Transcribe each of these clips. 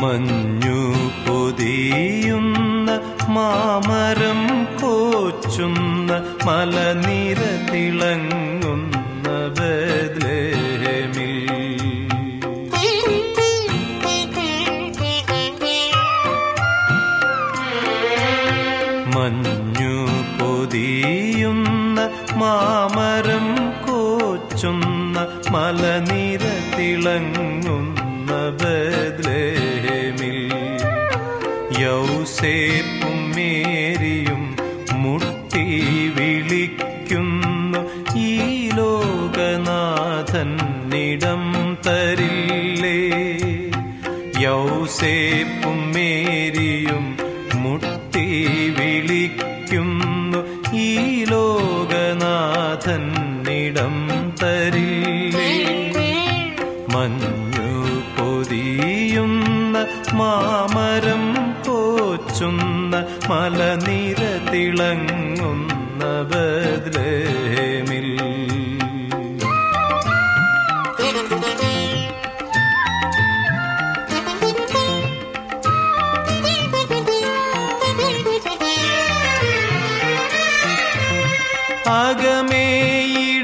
മഞ്ഞു പൊതിയുന്ന മാമരം കോച്ചുന്ന മലനിര തിളങ്ങുന്ന മഞ്ഞു പൊതിയുന്ന മാമരം കോച്ചുന്ന മലനിര തിളങ്ങുന്ന ബദ്ലേമിൽ യൗസേപ്പും മേരിയും മുട്ടി വിളിക്കുന്നു. ഈ ലോകനാഥന്നിടം തരില്ലേ? യൗസേപ്പും മേരിയും മുട്ടി വിളിക്കുന്നു. ഈ ലോകനാഥന്നിടം തരില്ലേ? മഞ്ഞു മാമരം പോച്ചുന്ന മലനിര തിളങ്ങുന്ന ബദ്രേമിൽ അകമേയിടമൊന്നുമില്ലെന്നറിഞ്ഞെന്നു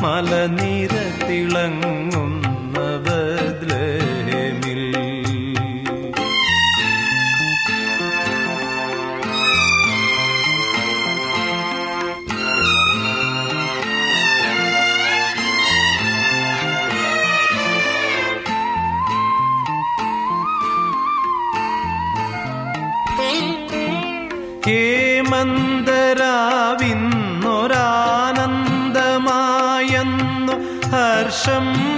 കോച്ചുന്ന മലനിര തിളങ്ങുന്ന ബദ്ലേമിൽ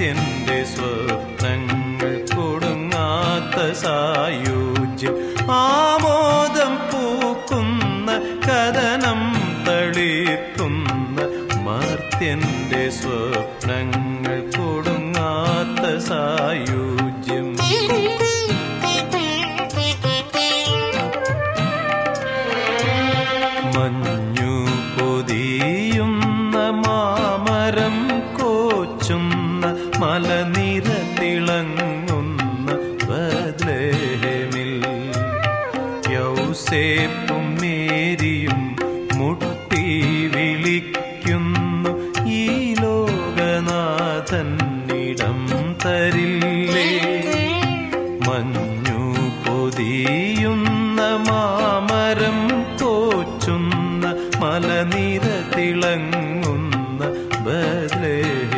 മർത്യന്റെ സ്വപ്നങ്ങൾ കൊടുങ്ങാത്ത സായുജ്യം. ആമോദം പൂക്കുന്ന കഥനം തളിക്കുന്ന മർത്യന്റെ സ്വപ്നങ്ങൾ മലനിരത്തിളങ്ങുന്ന ബദ്ലേഹമിൽ യൗസേപ്പും മേരിയും മുട്ടി വിളിക്കുന്നു ഈ ലോകനാഥന്നിടം തരില്ലേ? മഞ്ഞു പൊതിയുന്ന മാമരം കോച്ചുന്ന മലനിരത്തിളങ്ങുന്ന ബദ്ലേഹ